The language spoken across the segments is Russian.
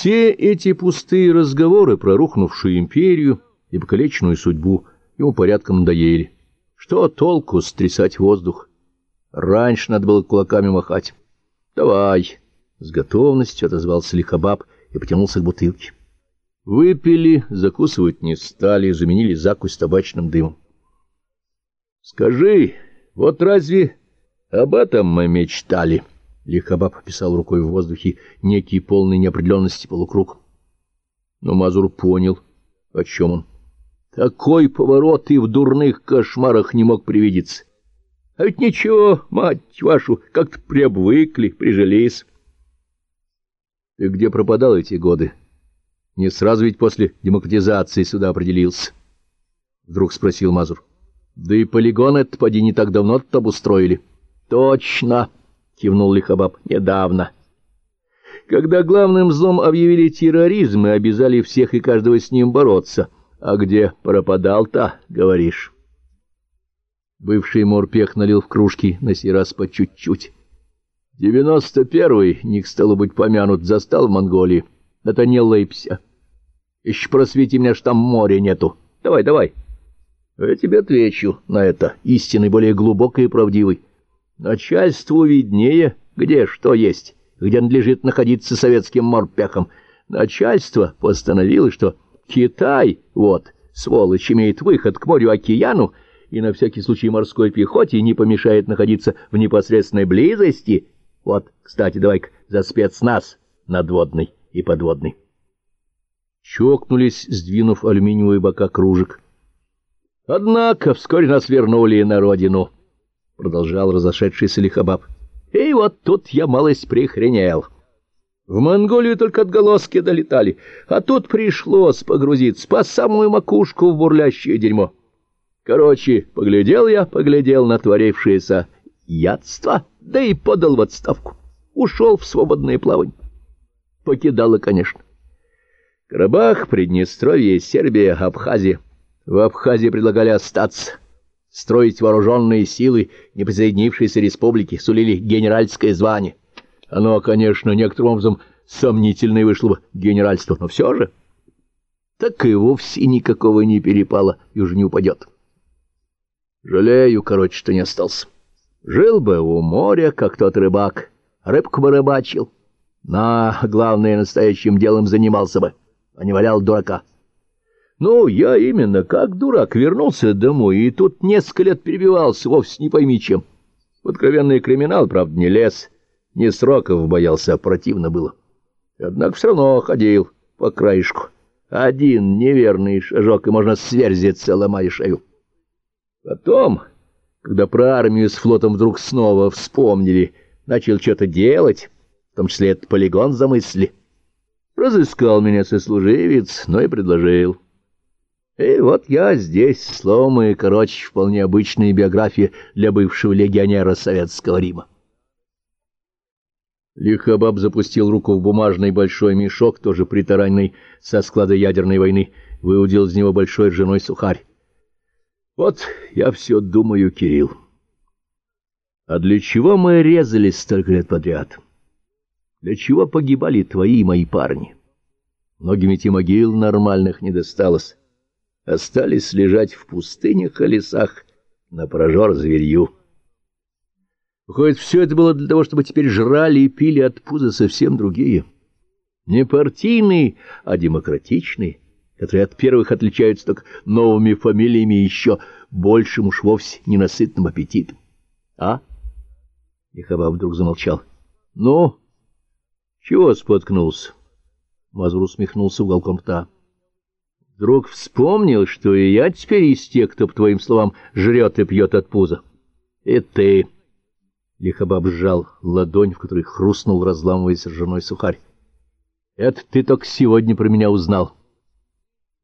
Все эти пустые разговоры про рухнувшую империю и покалеченную судьбу ему порядком надоели. Что толку стрясать воздух? Раньше надо было кулаками махать. «Давай!» — с готовностью отозвался Лихобаб и потянулся к бутылке. Выпили, закусывать не стали, заменили закусь табачным дымом. «Скажи, вот разве об этом мы мечтали?» Лихобаб описал рукой в воздухе некий полный неопределенности полукруг. Но Мазур понял, о чем он. Такой поворот и в дурных кошмарах не мог привидеться. А ведь ничего, мать вашу, как-то приобвыкли, прижились. Ты где пропадал эти годы? Не сразу ведь после демократизации сюда определился. Вдруг спросил Мазур. Да и полигон этот, поди, не так давно тут обустроили. Точно, кивнул Лихобаб, недавно. Когда главным злом объявили терроризм и обязали всех и каждого с ним бороться — а где пропадал-то, говоришь? Бывший морпех налил в кружки, на сей раз по чуть-чуть. Девяносто первый, не к столу быть помянут, застал в Монголии. Это не лейпся. Еще просвети меня, что там моря нету. Давай, давай. Я тебе отвечу на это, истинный более глубокой и правдивый. Начальству виднее, где что есть, где надлежит находиться советским морпехом. Начальство постановило, что Китай, вот, сволочь, имеет выход к морю-океану, и на всякий случай морской пехоте не помешает находиться в непосредственной близости. Вот, кстати, давай-ка за спецназ надводный и подводный. Чокнулись, сдвинув алюминиевые бока кружек. Однако вскоре нас вернули на родину, — продолжал разошедшийся лихобаб. И вот тут я малость прихренел. В Монголию только отголоски долетали, а тут пришлось погрузиться по самую макушку в бурлящее дерьмо. Короче, поглядел я, поглядел на творившееся ядство, да и подал в отставку. Ушел в свободное плавание. Покидала, конечно. Карабах, Приднестровье, Сербия, Абхазия. В Абхазии предлагали остаться. Строить вооруженные силы неприсоединившейся республики сулили генеральское звание. Оно, конечно, некоторым образом сомнительное вышло бы генеральство, но все же так и вовсе никакого не перепало и уже не упадет. Жалею, короче, что не остался. Жил бы у моря, как тот рыбак, рыбку бы рыбачил. На, главное, настоящим делом занимался бы, а не валял дурака. Ну, я именно как дурак вернулся домой, и тут несколько лет перебивался, вовсе не пойми чем. В откровенный криминал, правда, не лез, не сроков боялся, а противно было. Однако все равно ходил по краешку. Один неверный шажок, и можно сверзиться, ломая шею. Потом, когда про армию с флотом вдруг снова вспомнили, начал что-то делать, в том числе этот полигон замысли. Разыскал меня сослуживец, но и предложил. И вот я здесь, сломы, короче, вполне обычная биография для бывшего легионера Советского Рима. Лихобаб запустил руку в бумажный большой мешок, тоже притаранный со склада ядерной войны, выудил из него большой ржаной сухарь. Вот я все думаю, Кирилл. А для чего мы резались столько лет подряд? Для чего погибали твои и мои парни? Многим эти могил нормальных не досталось. Остались лежать в пустынях и лесах на прожор зверью. Выходит, все это было для того, чтобы теперь жрали и пили от пуза совсем другие. Не партийные, а демократичные, которые от первых отличаются только новыми фамилиями и еще большим уж вовсе ненасытным аппетитом. А? Лихоба вдруг замолчал. — Ну? Чего споткнулся? Мазур усмехнулся уголком рта. Вдруг вспомнил, что и я теперь из тех, кто, по твоим словам, жрет и пьет от пуза. И ты... Лихобаб сжал ладонь, в которой хрустнул, разламываясь ржаной сухарь. — Это ты только сегодня про меня узнал.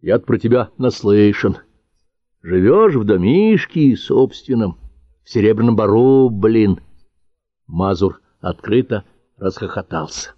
Я про тебя наслышан. Живешь в домишке собственном, в Серебряном Бару, блин. Мазур открыто расхохотался.